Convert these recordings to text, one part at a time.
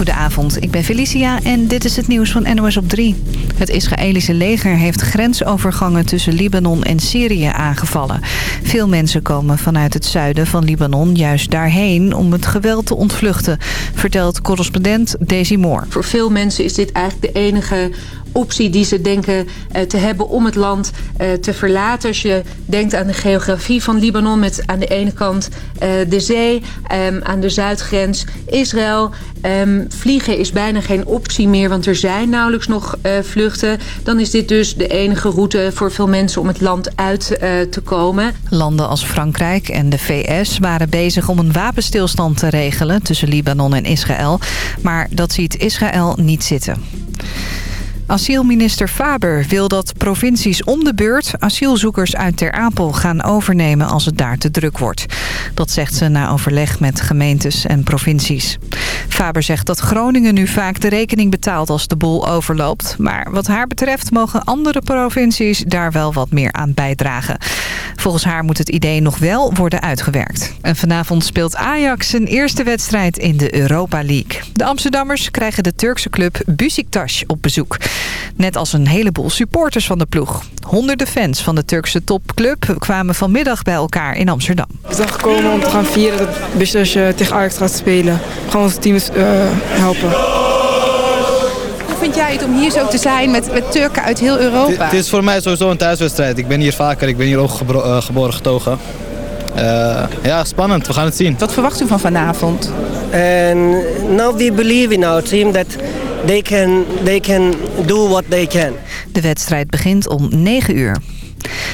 Goedenavond, ik ben Felicia en dit is het nieuws van NOS op 3. Het Israëlische leger heeft grensovergangen tussen Libanon en Syrië aangevallen. Veel mensen komen vanuit het zuiden van Libanon juist daarheen om het geweld te ontvluchten, vertelt correspondent Daisy Moore. Voor veel mensen is dit eigenlijk de enige optie die ze denken uh, te hebben om het land uh, te verlaten. Als je denkt aan de geografie van Libanon met aan de ene kant uh, de zee, um, aan de zuidgrens Israël. Um, vliegen is bijna geen optie meer, want er zijn nauwelijks nog vluchten. Dan is dit dus de enige route voor veel mensen om het land uit te komen. Landen als Frankrijk en de VS waren bezig om een wapenstilstand te regelen tussen Libanon en Israël. Maar dat ziet Israël niet zitten. Asielminister Faber wil dat provincies om de beurt asielzoekers uit Ter Apel gaan overnemen als het daar te druk wordt. Dat zegt ze na overleg met gemeentes en provincies. Faber zegt dat Groningen nu vaak de rekening betaalt als de boel overloopt. Maar wat haar betreft mogen andere provincies daar wel wat meer aan bijdragen. Volgens haar moet het idee nog wel worden uitgewerkt. En vanavond speelt Ajax zijn eerste wedstrijd in de Europa League. De Amsterdammers krijgen de Turkse club Besiktas op bezoek. Net als een heleboel supporters van de ploeg. Honderden fans van de Turkse topclub kwamen vanmiddag bij elkaar in Amsterdam. Ik zag gekomen om te gaan vieren dat Besiktas tegen Ajax gaat spelen. Gewoon ons team uh, helpen Hoe vind jij het om hier zo te zijn met, met Turken uit heel Europa? Het is voor mij sowieso een thuiswedstrijd. Ik ben hier vaker, ik ben hier ook gebro uh, geboren getogen. Uh, ja, spannend. We gaan het zien. Wat verwacht u van vanavond? And now we believe in our team that they can, they can do what they can. De wedstrijd begint om 9 uur.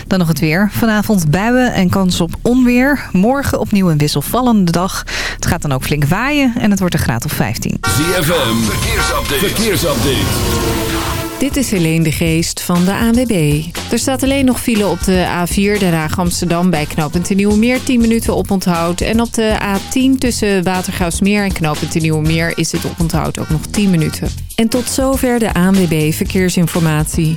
Dan nog het weer. Vanavond buien en kans op onweer. Morgen opnieuw een wisselvallende dag. Het gaat dan ook flink waaien en het wordt een graad of 15. ZFM, verkeersupdate. verkeersupdate. Dit is Helene de Geest van de ANWB. Er staat alleen nog file op de A4 Den Haag Amsterdam bij knooppunt Nieuwemeer 10 minuten op onthoud. En op de A10 tussen Watergraafsmeer en knooppunt Nieuwemeer is het op onthoud ook nog 10 minuten. En tot zover de ANWB Verkeersinformatie.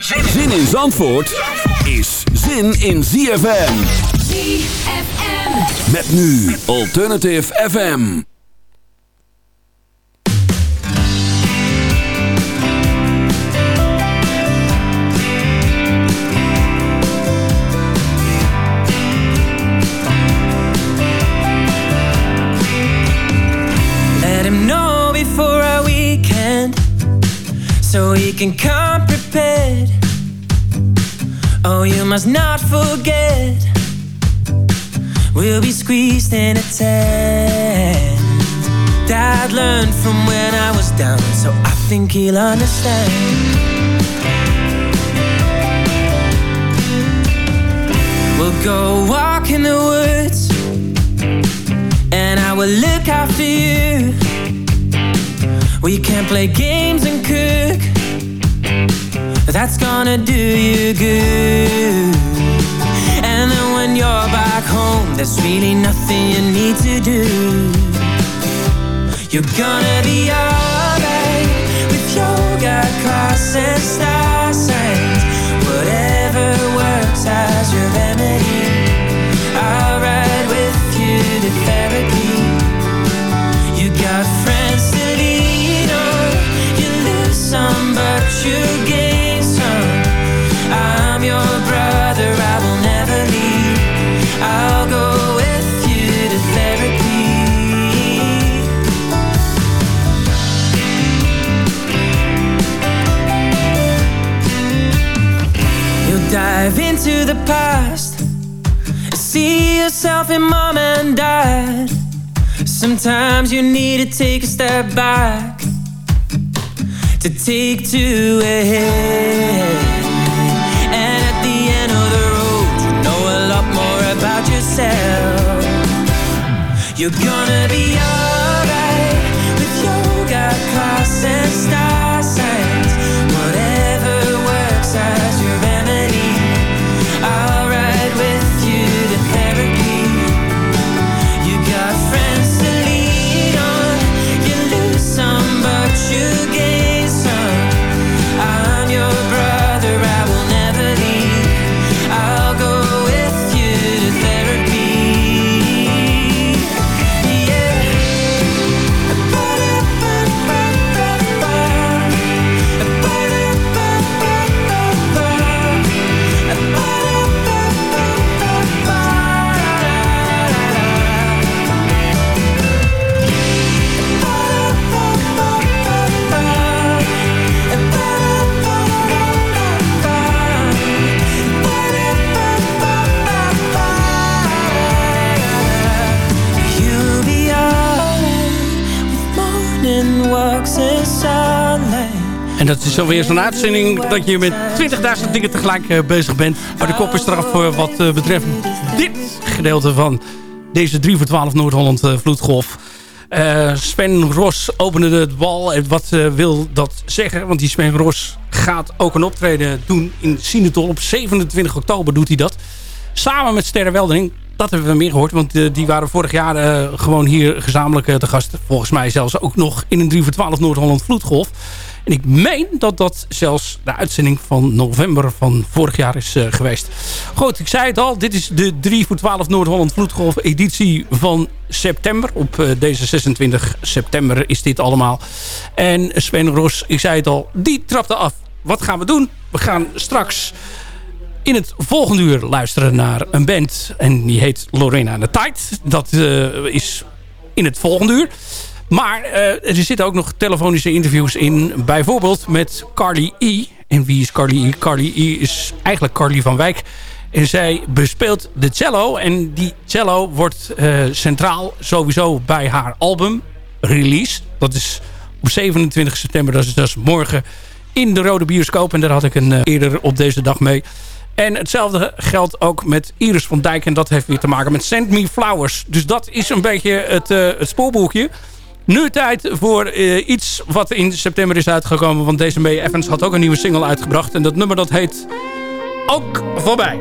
Zin in Zandvoort is zin in ZFM. ZFM. Met nu Alternative FM. Let him know before our weekend So he can come Oh, you must not forget. We'll be squeezed in a tent. Dad learned from when I was down So I think he'll understand. We'll go walk in the woods And I will look after you. We can play games and cook That's gonna do you good. And then when you're back home There's really nothing you need to do. You're gonna be alright With yoga class and star signs Whatever works as your remedy. I'll ride with you to therapy. You got friends to lean on. You lose some but you gain dive into the past. See yourself in mom and dad. Sometimes you need to take a step back To take two ahead And at the end of the road You know a lot more about yourself. You're gonna be is alweer zo'n uitzending dat je met 20.000 dingen tegelijk eh, bezig bent. Maar de kop is eraf voor wat eh, betreft dit gedeelte van deze 3 voor 12 Noord-Holland eh, vloedgolf. Eh, Sven Ros opende het bal. En wat eh, wil dat zeggen? Want die Sven Ros gaat ook een optreden doen in Sinetol. Op 27 oktober doet hij dat. Samen met Sterre Weldering. Dat hebben we meer gehoord. Want eh, die waren vorig jaar eh, gewoon hier gezamenlijk eh, te gast. Volgens mij zelfs ook nog in een 3 voor 12 Noord-Holland vloedgolf. En ik meen dat dat zelfs de uitzending van november van vorig jaar is eh, geweest. Goed, ik zei het al. Dit is de 3 voor 12 Noord-Holland Vloedgolf editie van september. Op eh, deze 26 september is dit allemaal. En Sven Ros, ik zei het al, die trapte af. Wat gaan we doen? We gaan straks in het volgende uur luisteren naar een band. En die heet Lorena de Tijd. Dat eh, is in het volgende uur. Maar eh, er zitten ook nog telefonische interviews in. Bijvoorbeeld met Carly E. En wie is Carly E? Carly E is eigenlijk Carly van Wijk. En zij bespeelt de cello. En die cello wordt eh, centraal sowieso bij haar album release. Dat is op 27 september. Dat is, dat is morgen in de Rode Bioscoop. En daar had ik een eh, eerder op deze dag mee. En hetzelfde geldt ook met Iris van Dijk. En dat heeft weer te maken met Send Me Flowers. Dus dat is een beetje het, het spoorboekje. Nu tijd voor eh, iets wat in september is uitgekomen. Want deze May Evans had ook een nieuwe single uitgebracht. En dat nummer dat heet Ook Voorbij.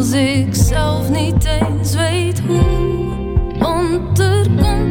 Als ik zelf niet eens weet hoe, want er komt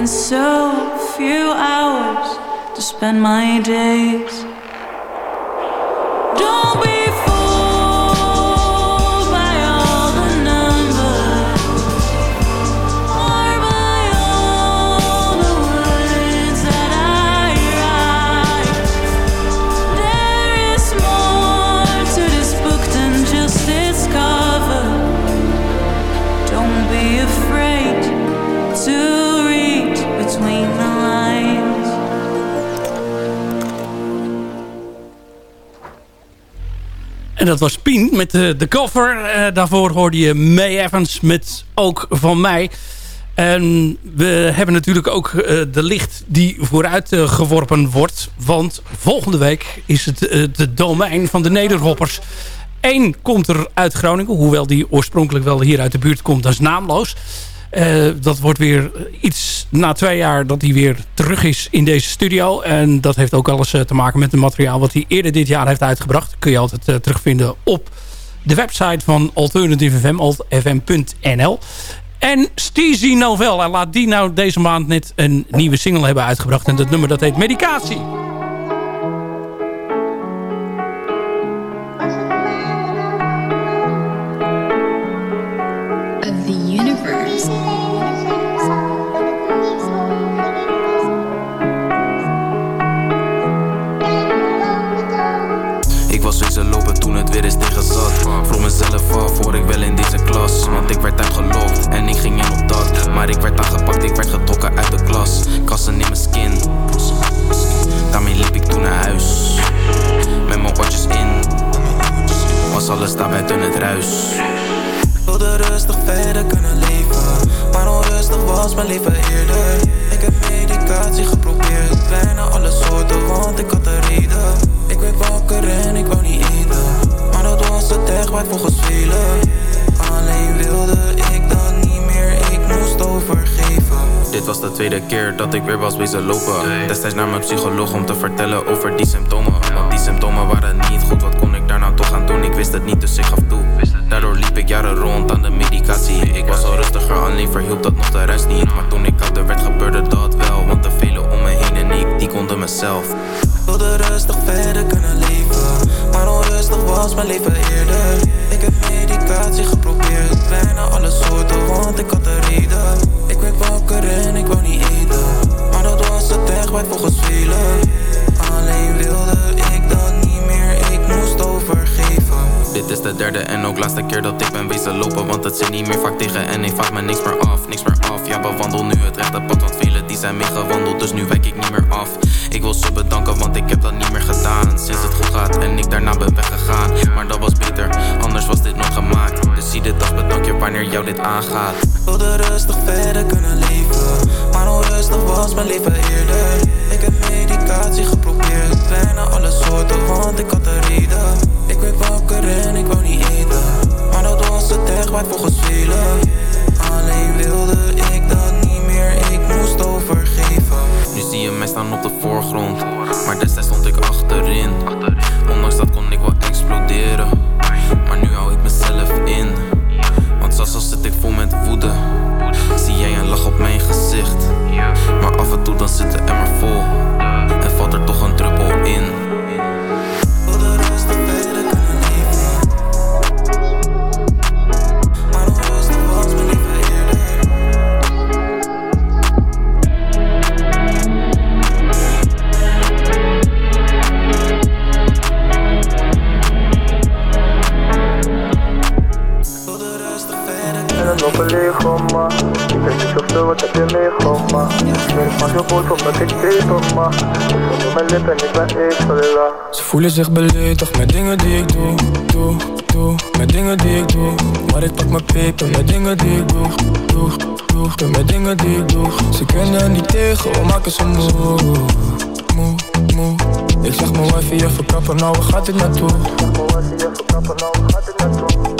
and so few hours to spend my days. En dat was Pien met de, de cover. Eh, daarvoor hoorde je May Evans met Ook van mij. En we hebben natuurlijk ook eh, de licht die vooruit eh, geworpen wordt. Want volgende week is het eh, de domein van de Nederhoppers. Eén komt er uit Groningen. Hoewel die oorspronkelijk wel hier uit de buurt komt. Dat is naamloos. Eh, dat wordt weer iets na twee jaar dat hij weer terug is in deze studio. En dat heeft ook alles eh, te maken met het materiaal wat hij eerder dit jaar heeft uitgebracht. Kun je altijd eh, terugvinden op de website van Alternative FM, altfm.nl. En Steezy Novel, laat die nou deze maand net een nieuwe single hebben uitgebracht. En dat nummer dat heet Medicatie. Weer eens tegen zat. Vroeg mezelf af, voor ik wel in deze klas? Want ik werd uitgelokt en ik ging in op dat. Maar ik werd aangepakt, ik werd getrokken uit de klas. Kassen in mijn skin. Daarmee liep ik toen naar huis. Met mijn oortjes in. Was alles daar buiten het ruis. wilde rustig verder kunnen leven Maar onrustig was mijn leven eerder Ik heb medicatie geprobeerd Bijna alle soorten, want ik had een reden Ik werd wakker en ik wou niet eten dat was het echt volgens velen Alleen wilde ik dan niet meer Ik moest overgeven. Dit was de tweede keer dat ik weer was wezen lopen. Destijds naar mijn psycholoog om te vertellen over die symptomen. Want die symptomen waren niet goed, wat kon ik daar nou toch aan doen? Ik wist het niet, dus ik gaf toe. Daardoor liep ik jaren rond aan de medicatie. Ik was al rustiger, alleen verhielp dat nog de rest niet. Maar toen ik ouder werd gebeurde dat wel Want de velen om me heen en ik, die konden mezelf. Wilde rustig verder kunnen leven Maar onrustig was mijn leven eerder. Ik heb medicatie geprobeerd Bijna alle soorten, want ik had een reden. Ik werd wakker en ik wou niet eten Maar dat was het echt waard volgens velen Alleen wilde ik dan niet meer Ik moest overgeven. Dit is de derde en ook laatste keer dat ik ben wezen lopen Want het zit niet meer vaak tegen en ik vraag me niks meer af Niks meer af, ja bewandel nu het rechte pad Want velen die zijn meegewandeld, dus nu wijk ik niet meer af Ik wil ze bedanken, want ik heb dat niet meer gedaan. Sinds het goed gaat en ik daarna ben weggegaan. Maar dat was beter, anders was dit nooit gemaakt. Dus zie dit als bedankje wanneer jou dit aangaat. Wilde rustig verder kunnen leven Maar onrustig was mijn leven eerder. Ik heb medicatie geprobeerd Bijna alle soorten, want ik had een reden. Ik werd wakker en ik wou niet eten Maar dat was het echt waard volgens velen Alleen wilde ik dan Ik moest overgeven. Nu zie je mij staan op de voorgrond Maar destijds stond ik achterin. Ondanks dat kon ik wel exploderen Maar nu hou ik mezelf in. Want zelfs al zit ik vol met woede Zie jij een lach op mijn gezicht. Maar af en toe dan zit er voelen zich beledigd met dingen die ik doe, doe, doe. Met dingen die ik doe Maar ik pak mijn peper. Met dingen die ik doe, doe, doe. Met dingen die ik doe. Ze kunnen niet tegen, we maken ze moe. Moe, moe. Ik zeg mijn wifi even kappen, nou waar gaat dit naartoe? Hoe je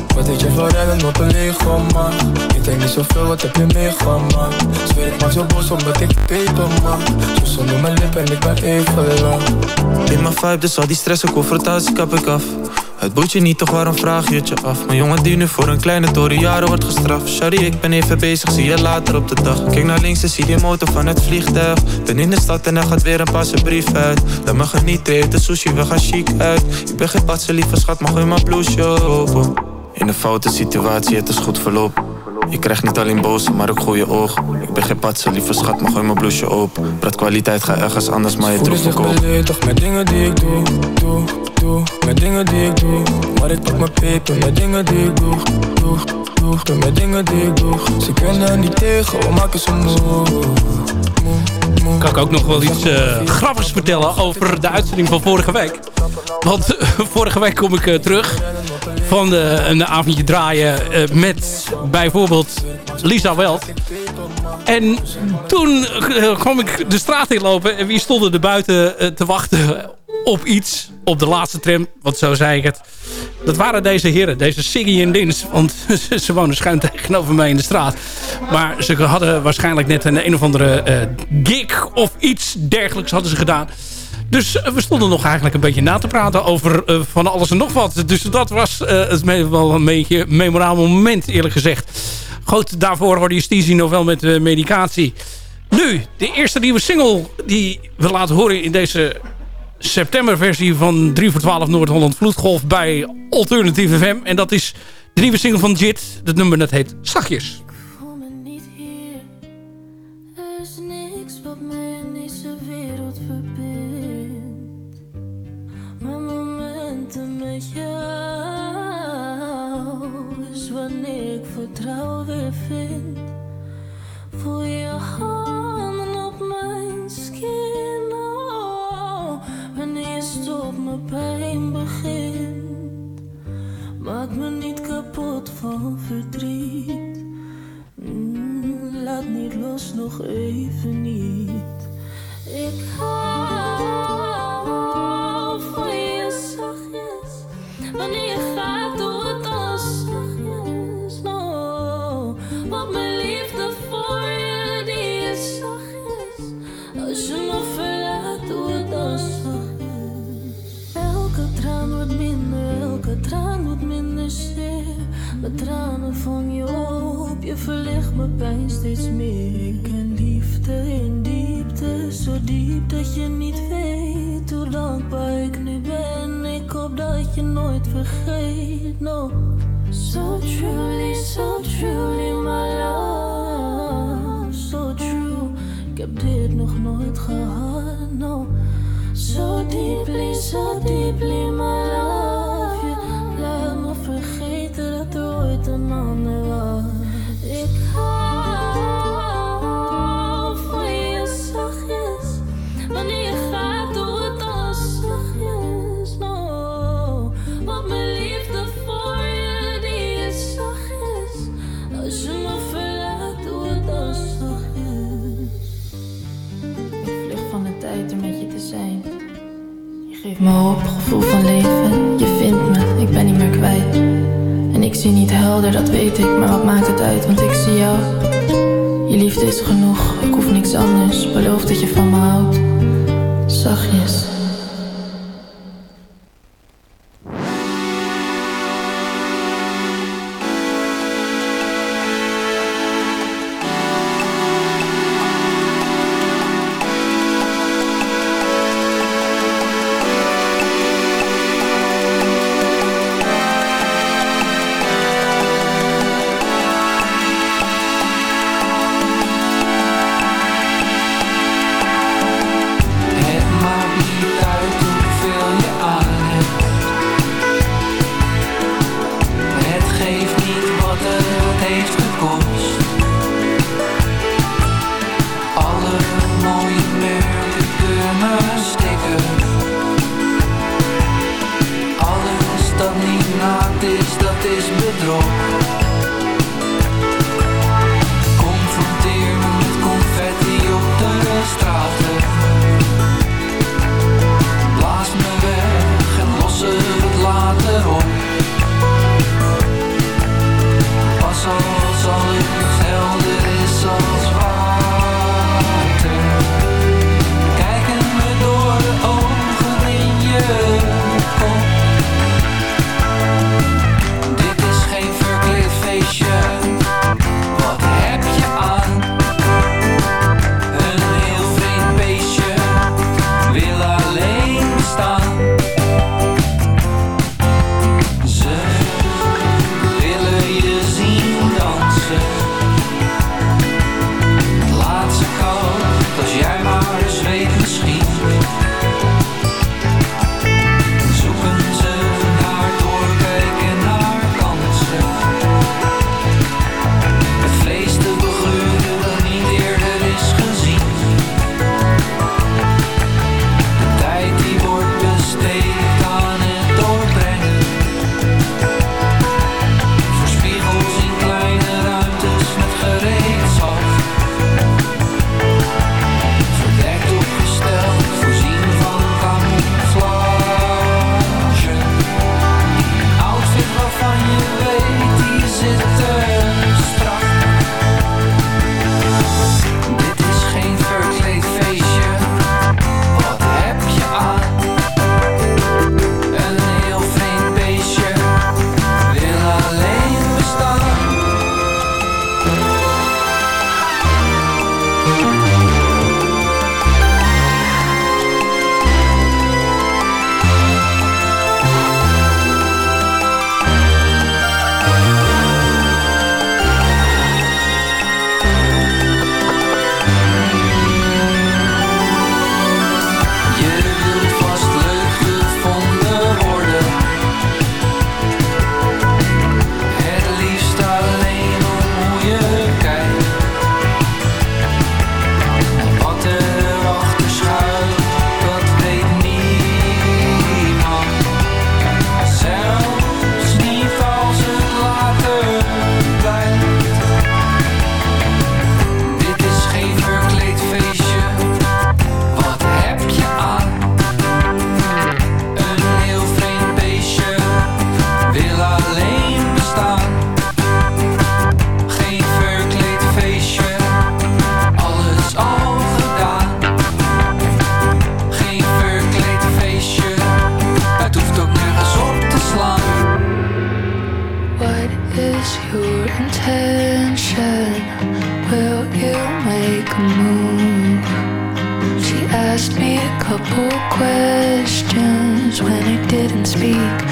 Wat deed je voor rennen op een man? Ik denk niet zoveel, wat heb je meegemaakt? Zweer ik maak zo boos omdat ik peper man. Zo zonder mijn lippen en ik ben even lang. In mijn vibe, dus al die stress en confrontatie kap ik af. Het boeit je niet, toch waarom vraag je het je af? Mijn jongen die nu voor een kleine jaren wordt gestraft. Shari, ik ben even bezig, zie je later op de dag. Kijk naar links en zie die motor van het vliegtuig. Ben in de stad en er gaat weer een passe brief uit. Laat me genieten, de sushi, we gaan chic uit. Ik ben geen patse lieve schat, mag in mijn blouseje open In een foute situatie, het is goed verloop ik krijg niet alleen boze, maar ook goede oog. Ik ben geen patse, lieve schat, maar gooi mijn blouseje open. Praat kwaliteit, ga ergens anders, maar je troef verkoop. beledigd met dingen die ik doe, doe, doe Met dingen die ik doe Maar ik pak mijn peper met dingen die ik doe, doe, doe Doe met dingen die ik doe Ze kunnen niet tegen, we maken ze moe Kan ik ook nog wel iets uh, grappigs vertellen over de uitzending van vorige week. Want uh, vorige week kom ik uh, terug van een avondje draaien met bijvoorbeeld Lisa Welt. En toen kwam ik de straat in lopen en wie stonden er buiten te wachten op iets, op de laatste tram, want zo zei ik het. Dat waren deze heren, deze Siggy en Dins, want ze wonen schuin tegenover mij in de straat. Maar ze hadden waarschijnlijk net een een of andere uh, gig of iets dergelijks hadden ze gedaan. Dus uh, we stonden nog eigenlijk een beetje na te praten over uh, van alles en nog wat. Dus dat was het wel een beetje memorabel moment eerlijk gezegd. Goed, daarvoor hoorde je Stizzy nog wel met medicatie. Nu, de eerste nieuwe single die we laten horen in deze septemberversie van 3 voor 12 Noord-Holland Vloedgolf bij Alternative FM. En dat is de nieuwe single van Jit. Het nummer dat heet Zachtjes. Weer vind. Voel je handen op mijn skin. Oh, wanneer je stopt mijn pijn begint. Maak me niet kapot van verdriet. Mm, laat niet los, nog even niet. Ik hou van je zachtjes. Wanneer je gaat, Mijn tranen vang je op, je verlicht mijn pijn steeds meer. Ik ken liefde in diepte, zo diep dat je niet weet hoe dankbaar ik nu ben. Ik hoop dat je nooit vergeet, no. So truly, so truly, my love, so true. Ik heb dit nog nooit gehad, no. So deeply, so deeply, my love. Me hoop, gevoel van leven. Je vindt me, ik ben niet meer kwijt. Ik zie niet helder, dat weet ik, maar wat maakt het uit, want ik zie jou. Je liefde is genoeg, ik hoef niks anders, beloof dat je van me houdt. Zachtjes. couple questions when it didn't speak.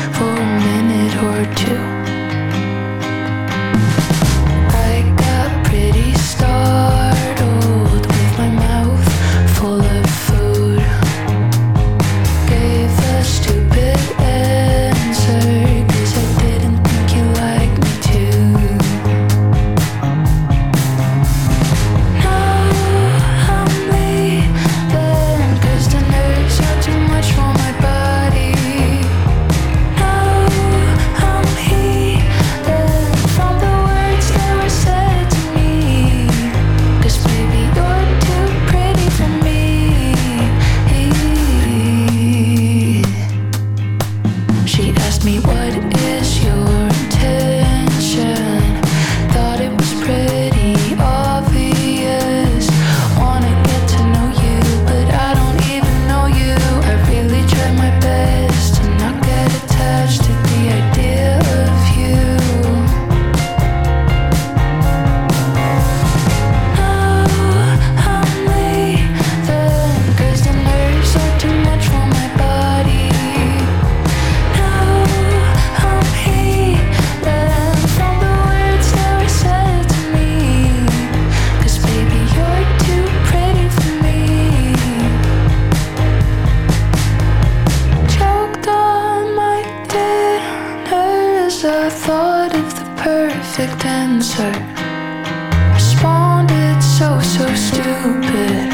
So, so stupid.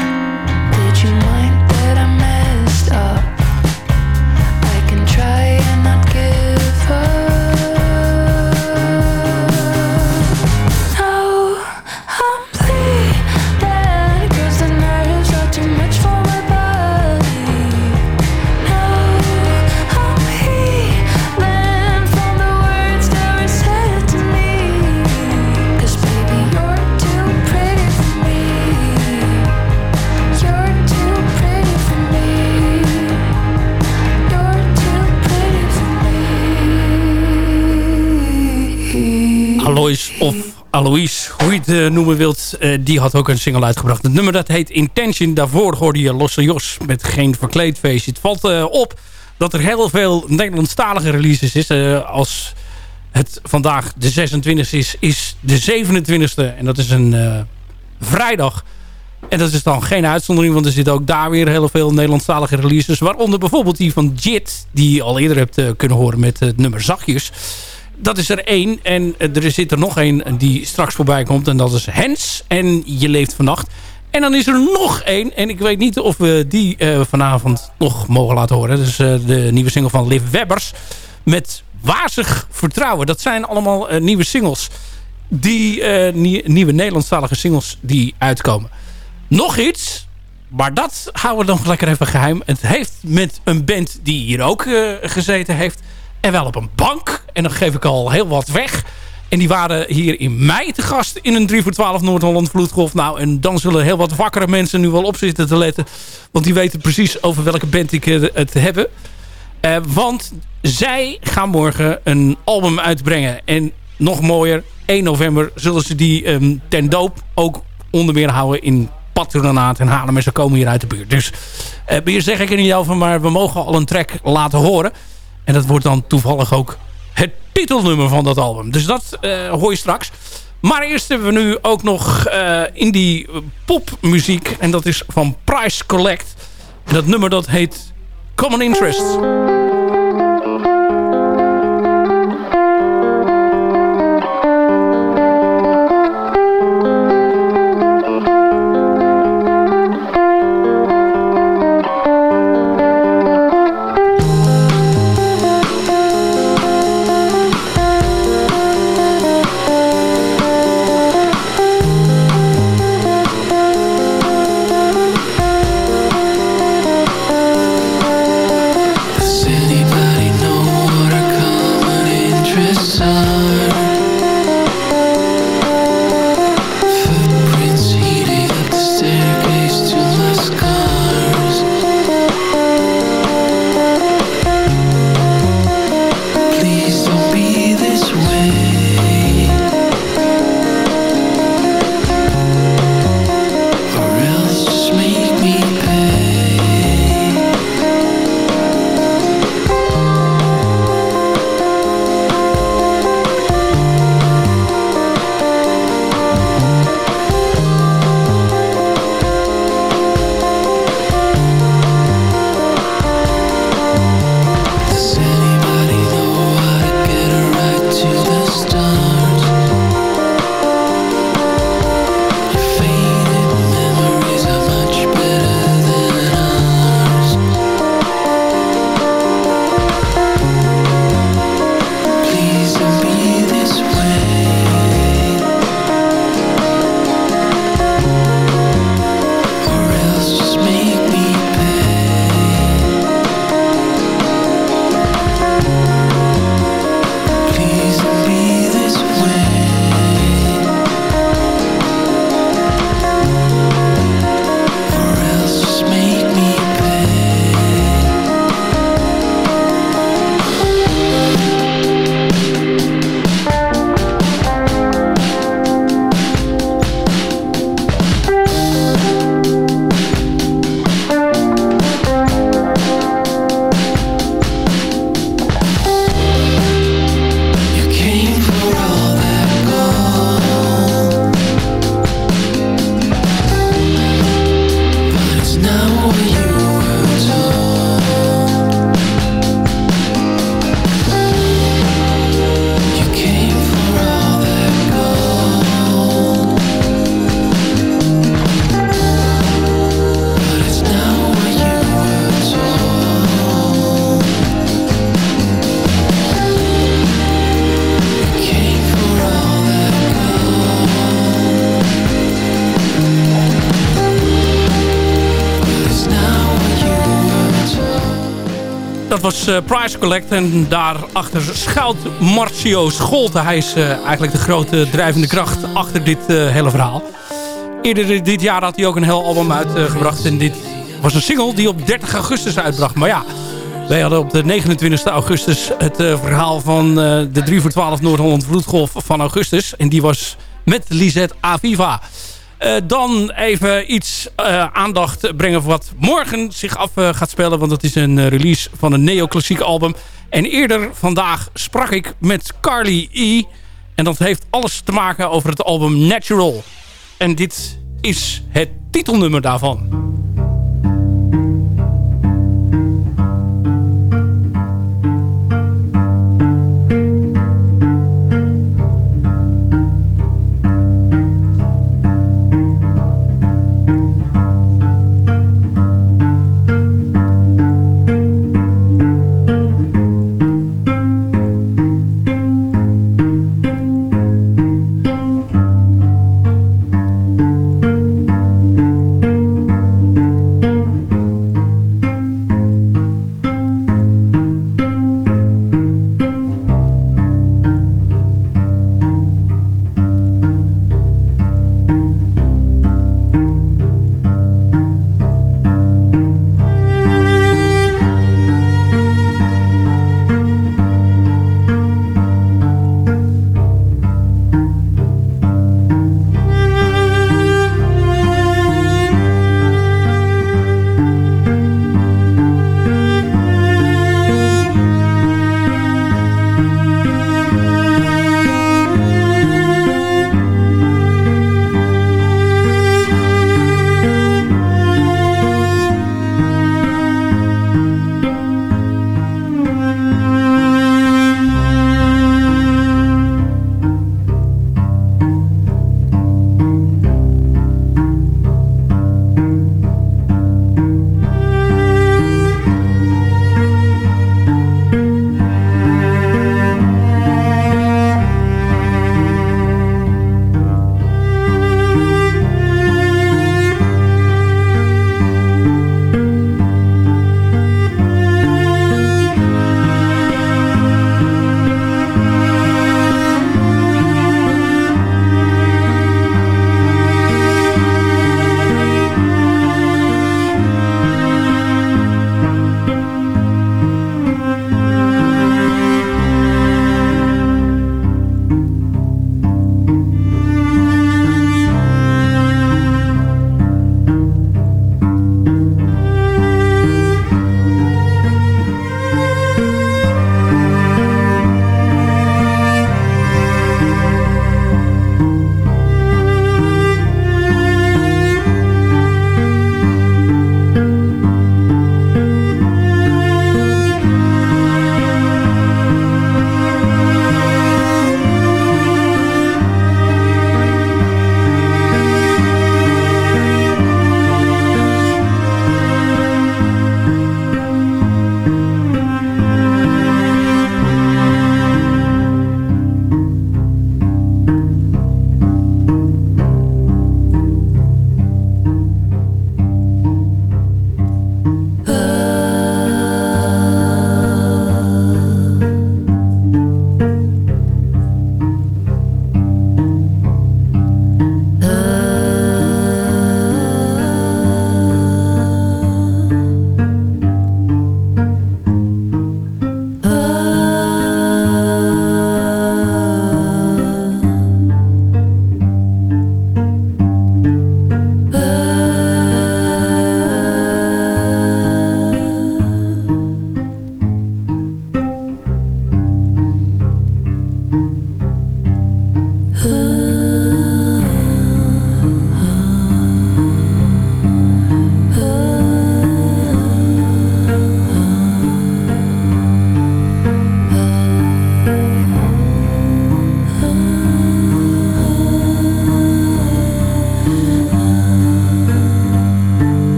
Alois, hoe je het eh, noemen wilt, eh, die had ook een single uitgebracht. Het nummer dat heet Intention. Daarvoor hoorde je Losse Jos met Geen Verkleedfeestje. Het valt eh, op dat er heel veel Nederlandstalige releases is. Als het vandaag de 26e is, is de 27e. En dat is een vrijdag. En dat is dan geen uitzondering, want er zitten ook daar weer heel veel Nederlandstalige releases. Waaronder bijvoorbeeld die van Jit, die je al eerder hebt kunnen horen met het nummer Zachtjes. Dat is er één. En eh, er zit er nog één die straks voorbij komt. En dat is Hens. En Je leeft vannacht. En dan is er nog één. En ik weet niet of we die eh, vanavond nog mogen laten horen. Dat is eh, de nieuwe single van Liv Webbers. Met Wazig Vertrouwen. Dat zijn allemaal nieuwe singles. Die nie- nieuwe Nederlandstalige singles die uitkomen. Nog iets. Maar dat houden we nog lekker even geheim. Het heeft met een band die hier ook gezeten heeft. En wel op een bank. En dan geef ik al heel wat weg. En die waren hier in mei te gast in een 3 voor 12 Noord-Holland Vloedgolf. Nou, en dan zullen heel wat wakkere mensen nu wel op zitten te letten. Want die weten precies over welke band ik het heb. Eh, want zij gaan morgen een album uitbrengen. En nog mooier, 1 november zullen ze die ehm, ten doop ook onder meer houden in Patronaat en Haarlem. En ze komen hier uit de buurt. Dus eh, meer zeg ik er niet over, maar we mogen al een track laten horen. En dat wordt dan toevallig ook het titelnummer van dat album. Dus dat eh, hoor je straks. Maar eerst hebben we nu ook nog eh, indie popmuziek. En dat is van Price Collect. En dat nummer dat heet Common Interest. Price Collect en daarachter schuilt Marcio Scholte. Hij is eh, eigenlijk de grote drijvende kracht achter dit eh, hele verhaal. Eerder dit jaar had hij ook een heel album uitgebracht. en dit was een single die op 30 augustus uitbracht. Maar ja, wij hadden op de 29 augustus het eh, verhaal van eh, de 3 voor 12 Noord-Holland Vloedgolf van augustus. En die was met Lisette Aviva. Eh, dan even iets eh, aandacht brengen voor wat morgen zich af eh, gaat spelen. Want dat is een release van een neoclassiek album. En eerder vandaag sprak ik met Carly E. En dat heeft alles te maken over het album Natural. En dit is het titelnummer daarvan.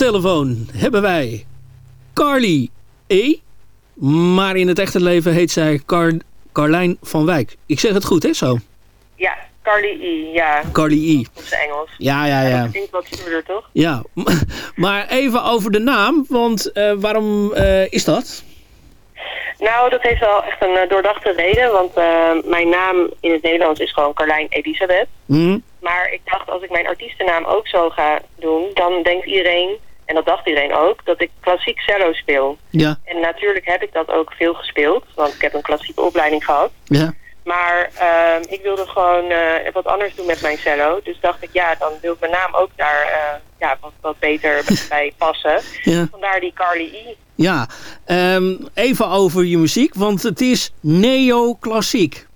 Telefoon hebben wij Carly E. Maar in het echte leven heet zij Car Carlijn van Wijk. Ik zeg het goed, hè, zo? Ja, Carly E. Ja. Carly E. Op zijn Engels. Ja, ja, ja. Dat klinkt wat stoerder, toch? Ja, maar even over de naam, want eh, waarom eh, is dat? Nou, dat heeft wel echt een eh, doordachte reden. Want mijn naam in het Nederlands is gewoon Carlijn Elisabeth. Hm? Maar ik dacht, als ik mijn artiestennaam ook zo ga doen, dan denkt iedereen, en dat dacht iedereen ook, dat ik klassiek cello speel. Ja. En natuurlijk heb ik dat ook veel gespeeld, want ik heb een klassieke opleiding gehad. Ja. Maar ehm, ik wilde gewoon eh, wat anders doen met mijn cello. Dus dacht ik, ja, dan wil ik mijn naam ook daar eh, ja, wat, wat beter bij passen. Ja. Vandaar die Carly E. Ja, ehm, even over je muziek, want het is neoclassiek.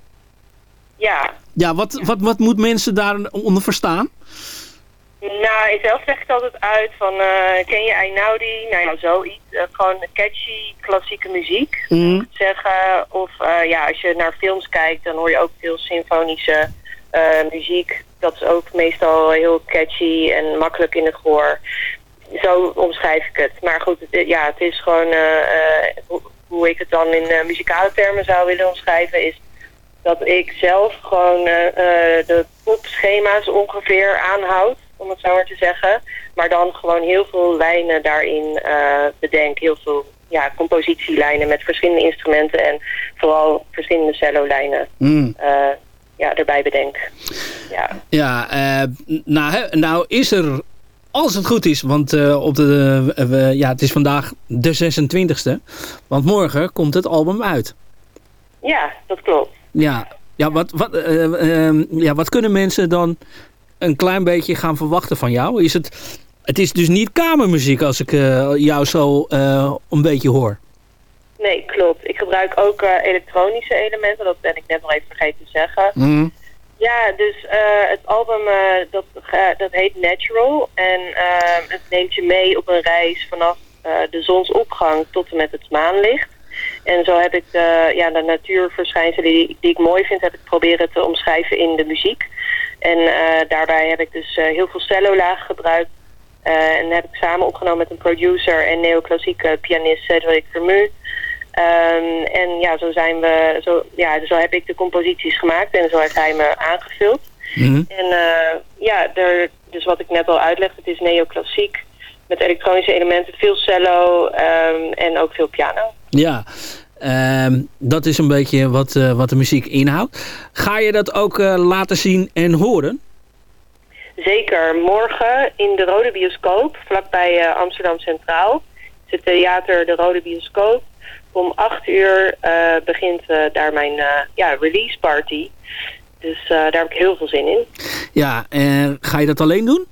Ja, Ja, wat, Wat, wat moet mensen daaronder verstaan? Nou, ik zelf leg ik altijd uit van, eh, ken je Einaudi? Nou ja, zoiets. Eh, gewoon catchy, klassieke muziek, ik zeggen. Of eh, ja, als je naar films kijkt, dan hoor je ook veel symfonische muziek. Dat is ook meestal heel catchy en makkelijk in het gehoor. Zo omschrijf ik het. Maar goed, het, ja, het is gewoon, hoe, hoe ik het dan in muzikale termen zou willen omschrijven, is dat ik zelf gewoon de popschema's ongeveer aanhoud, om het zo maar te zeggen. Maar dan gewoon heel veel lijnen daarin eh bedenk. Heel veel ja, compositielijnen met verschillende instrumenten en vooral verschillende cello-lijnen Mm. eh, ja, erbij bedenk. Ja. Ja, eh, nou, nou is er, als het goed is, want op de, ja, het is vandaag de 26e, want morgen komt het album uit. ja, dat klopt. Ja, ja, wat, wat, ja, wat kunnen mensen dan een klein beetje gaan verwachten van jou? Is het, het is dus niet kamermuziek als ik eh, jou zo eh, een beetje hoor. Nee, klopt. Ik gebruik ook eh, elektronische elementen, dat ben ik net nog even vergeten te zeggen. Mm. Ja, dus het album dat, dat heet Natural. En het neemt je mee op een reis vanaf de zonsopgang tot en met het maanlicht. En zo heb ik de, ja, de natuurverschijnselen die, die ik mooi vind, heb ik proberen te omschrijven in de muziek. En eh, daarbij heb ik dus eh, heel veel cellolagen gebruikt. Eh, en heb ik samen opgenomen met een producer en neoclassieke pianist Cedric Vermu. Ehm, en ja, zo zijn we, zo, ja, zo heb ik de composities gemaakt en zo heeft hij me aangevuld. En eh, ja, er, dus wat ik net al uitlegde, het is neoclassiek met elektronische elementen, veel cello ehm, en ook veel piano. Ja, ehm, dat is een beetje wat, eh, wat de muziek inhoudt. Ga je dat ook eh, laten zien en horen? Zeker, morgen in de Rode Bioscoop, vlakbij eh, Amsterdam Centraal, is het theater De Rode Bioscoop. Om acht uur begint daar mijn ja, release party. Dus daar heb ik heel veel zin in. Ja, eh, ga je dat alleen doen?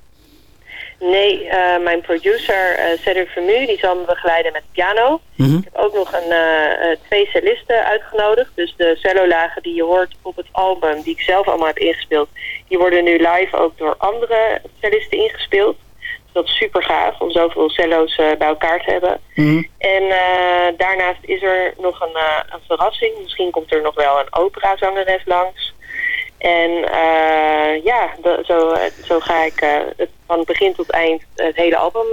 Nee, eh, mijn producer uh, Cedric Vermu, die zal me begeleiden met piano. Mhm. Ik heb ook nog een, eh, twee cellisten uitgenodigd. Dus de cellolagen die je hoort op het album, die ik zelf allemaal heb ingespeeld... die worden nu live ook door andere cellisten ingespeeld. Dus dat is super gaaf om zoveel cello's bij elkaar te hebben. En eh, daarnaast is er nog een, een verrassing. Misschien komt er nog wel een operazangeres langs. En eh, ja, zo, eh, zo ga ik eh, het van begin tot eind het hele album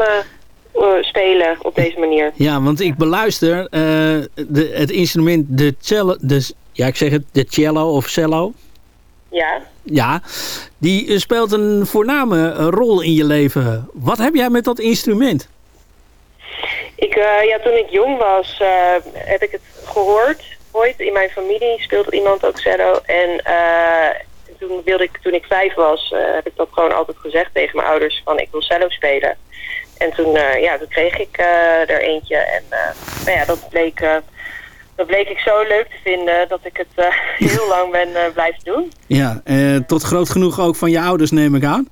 spelen op deze manier. Ja, want ik beluister de, het instrument, de cello, de, ja ik zeg het, de cello of cello. Ja. Ja, die speelt een voorname rol in je leven. Wat heb jij met dat instrument? Ik, ja, toen ik jong was, heb ik het gehoord. Ooit in mijn familie speelde iemand ook cello. En eh, toen, wilde ik, toen ik vijf was, eh, heb ik dat gewoon altijd gezegd tegen mijn ouders van ik wil cello spelen. En toen, eh, ja, toen kreeg ik er eentje. En nou ja, dat bleek, dat bleek ik zo leuk te vinden dat ik het heel lang ben eh, blijven doen. Ja, eh, tot groot genoeg ook van je ouders neem ik aan.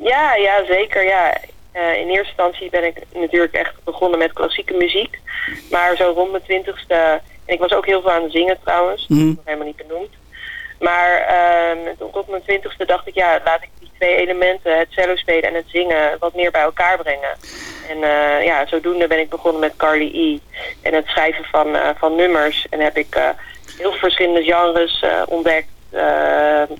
Ja, ja, zeker. Ja. In eerste instantie ben ik natuurlijk echt begonnen met klassieke muziek. Maar zo rond mijn twintigste... En ik was ook heel veel aan het zingen trouwens. Mhm. nog helemaal niet benoemd. Maar ehm, tot- mijn twintigste dacht ik... Ja, laat ik die twee elementen, het cello spelen en het zingen... wat meer bij elkaar brengen. En eh, ja, zodoende ben ik begonnen met Carly E. En het schrijven van, eh, van nummers. En heb ik eh, heel verschillende genres ontdekt.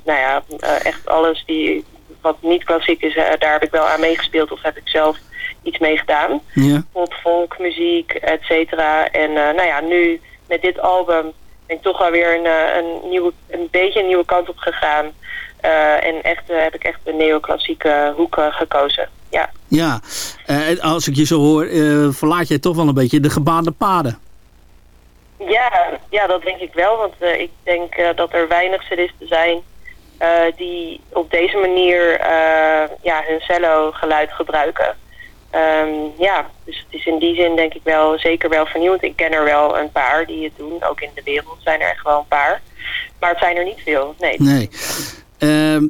Nou ja, echt alles die, wat niet klassiek is, daar heb ik wel aan meegespeeld. Of heb ik zelf iets mee gedaan. Ja. Pop, folk, muziek, et cetera. En nou ja, nu met dit album ben ik toch alweer een, eh, een, nieuwe, een beetje een nieuwe kant op gegaan. Eh, en echt, eh, heb ik echt de neoclassieke hoek gekozen. Ja. Ja, en als ik je zo hoor, verlaat jij toch wel een beetje de gebaande paden. Ja, ja, dat denk ik wel. Want ik denk dat er weinig cellisten zijn die op deze manier ja, hun cello geluid gebruiken. Ehm, ja, dus het is in die zin denk ik wel zeker wel vernieuwend. Ik ken er wel een paar die het doen. Ook in de wereld zijn er echt wel een paar. Maar het zijn er niet veel, nee. Nee. Ehm,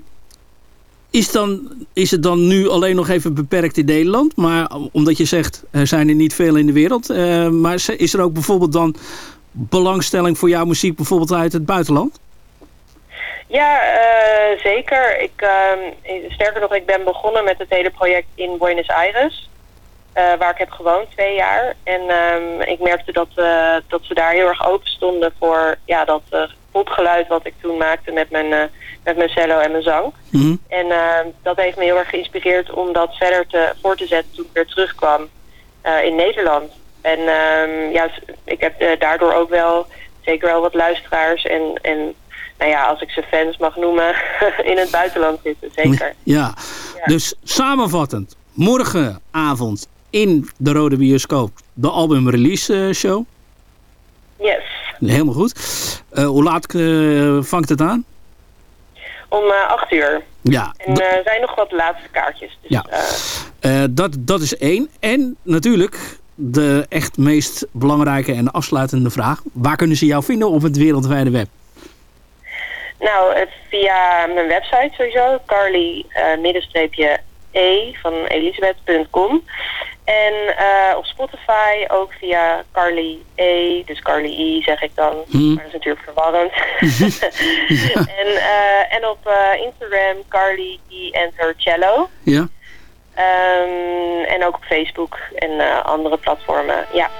is, dan, is het dan nu alleen nog even beperkt in Nederland? Maar omdat je zegt, er zijn er niet veel in de wereld. eh, maar is er ook bijvoorbeeld dan belangstelling voor jouw muziek bijvoorbeeld uit het buitenland? Ja, eh, zeker. Ik, ehm, sterker nog, ik ben begonnen met het hele project in Buenos Aires. Eh, waar ik heb gewoond twee jaar. En ehm, ik merkte dat, eh, dat ze daar heel erg open stonden voor ja, dat eh, popgeluid wat ik toen maakte met mijn, met mijn cello en mijn zang. En ehm, dat heeft me heel erg geïnspireerd om dat verder te, voor te zetten toen ik weer terugkwam in Nederland. En ehm, ja, ik heb daardoor ook wel zeker wel wat luisteraars en, en nou ja, als ik ze fans mag noemen, in het buitenland zitten, zeker. Ja. Dus samenvattend, morgenavond in de Rode Bioscoop de album release eh, show. Yes. Helemaal goed. Eh, hoe laat eh, vangt het aan? Om acht uur. Ja, En er zijn nog wat laatste kaartjes. Dus, Ja. dat, dat is één. En natuurlijk de echt meest belangrijke en afsluitende vraag. Waar kunnen ze jou vinden op het wereldwijde web? nou, het via mijn website sowieso, Carly middenstreepje E van Elisabeth.com. En eh, op Spotify ook via Carly E, dus Carly E zeg ik dan. Hmm. Maar dat is natuurlijk verwarrend. en, eh, en op eh, Instagram Carly E Enter Cello. Ja. Ehm, en ook op Facebook en andere platformen. Ja.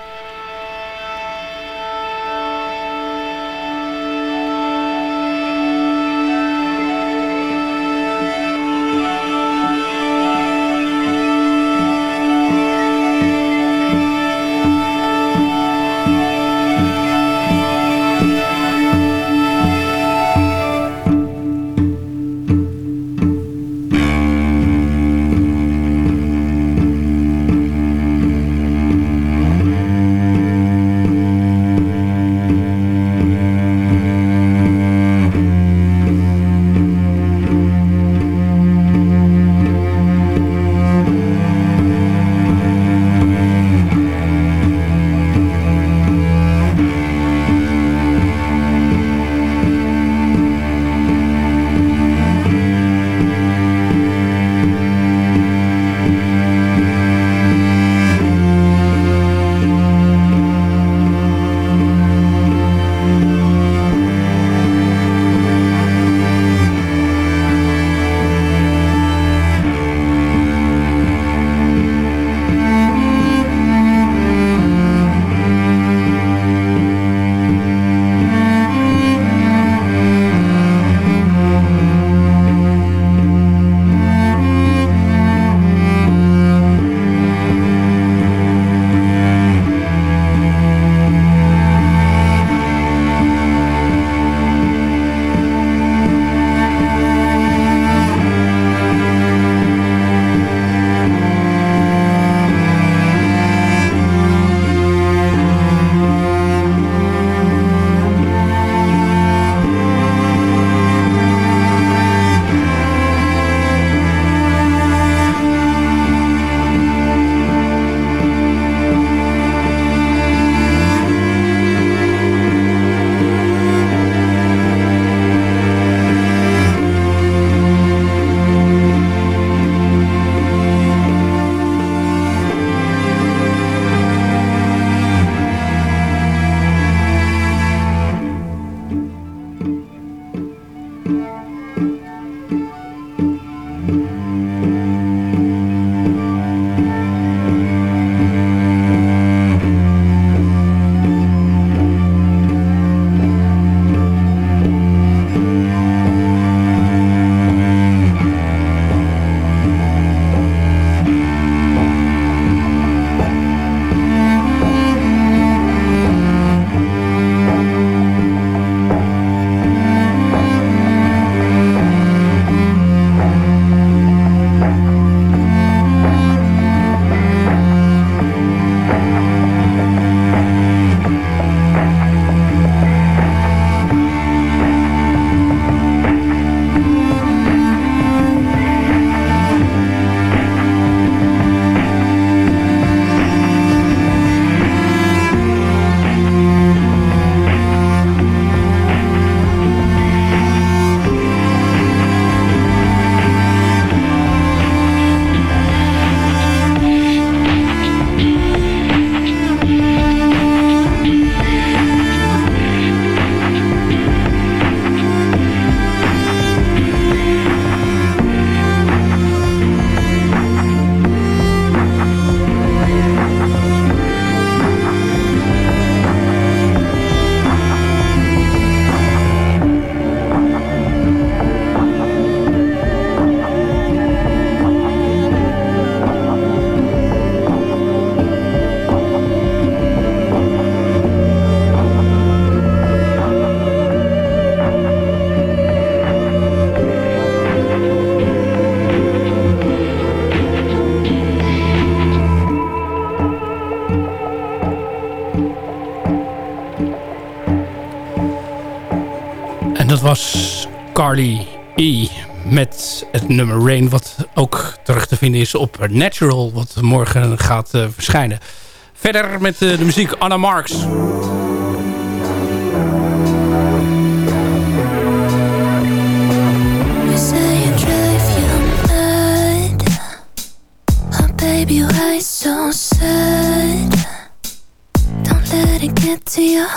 E. Met het nummer Rain. Wat ook terug te vinden is op Natural. Wat morgen gaat eh, verschijnen. Verder met eh, de muziek Anna Marks. Oh baby, why so sad? Don't let it get to your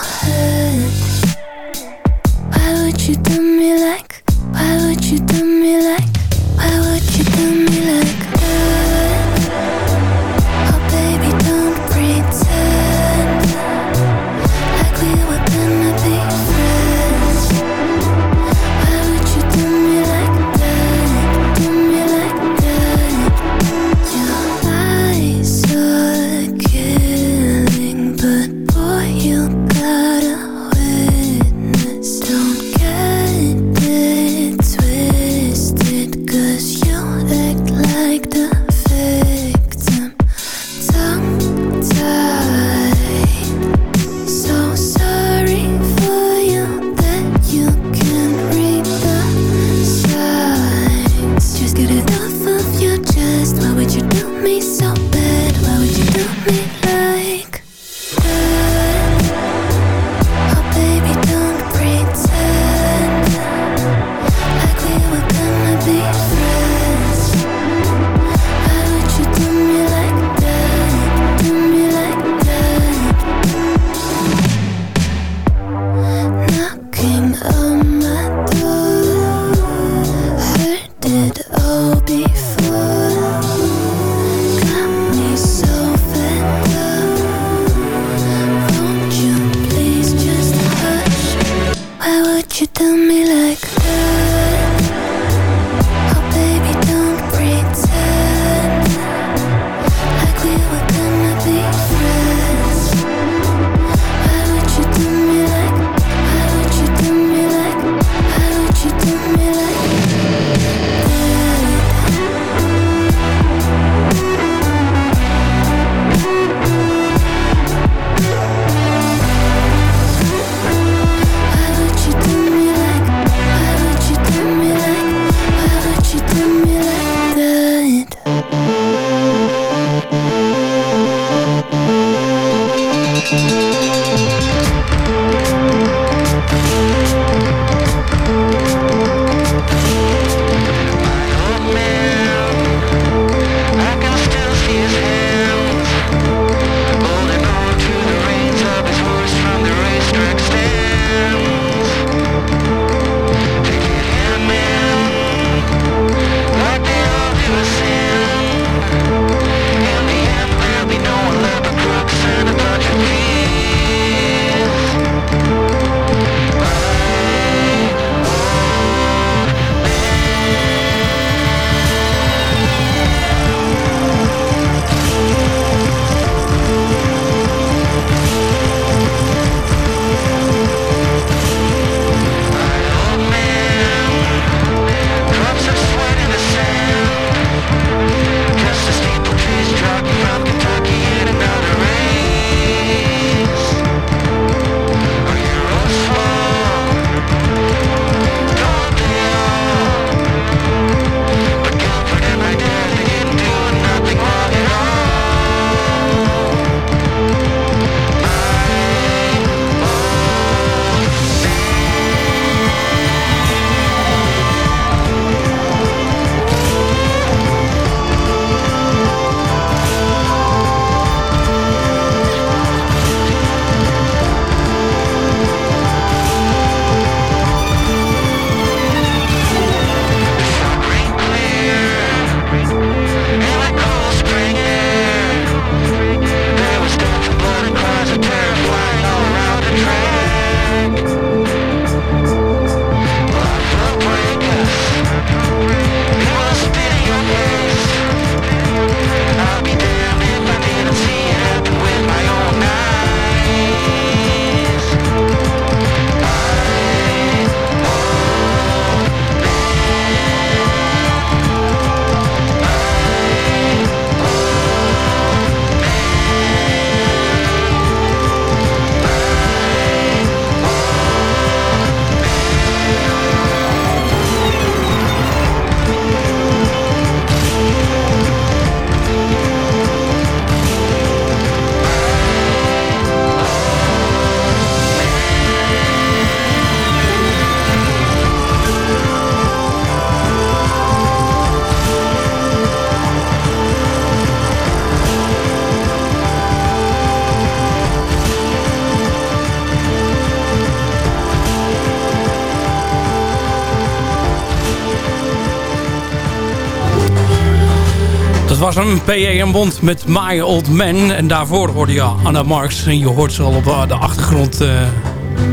CFM, Bond met My Old Man. En daarvoor hoorde je Anna Marks. En je hoort ze al op eh, de achtergrond eh,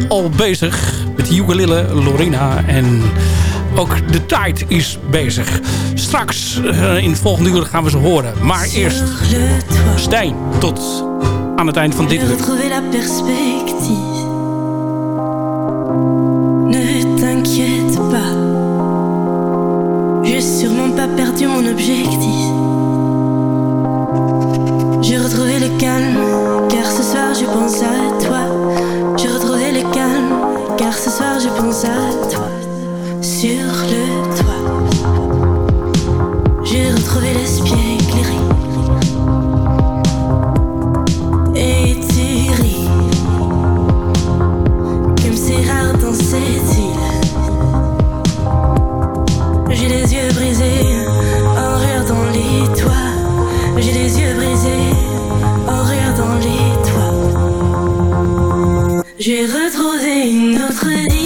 al bezig. Met Lille, Lorina en ook de tijd is bezig. Straks eh, in het volgende uur gaan we ze horen. Maar eerst Stijn tot aan het eind van dit uur. could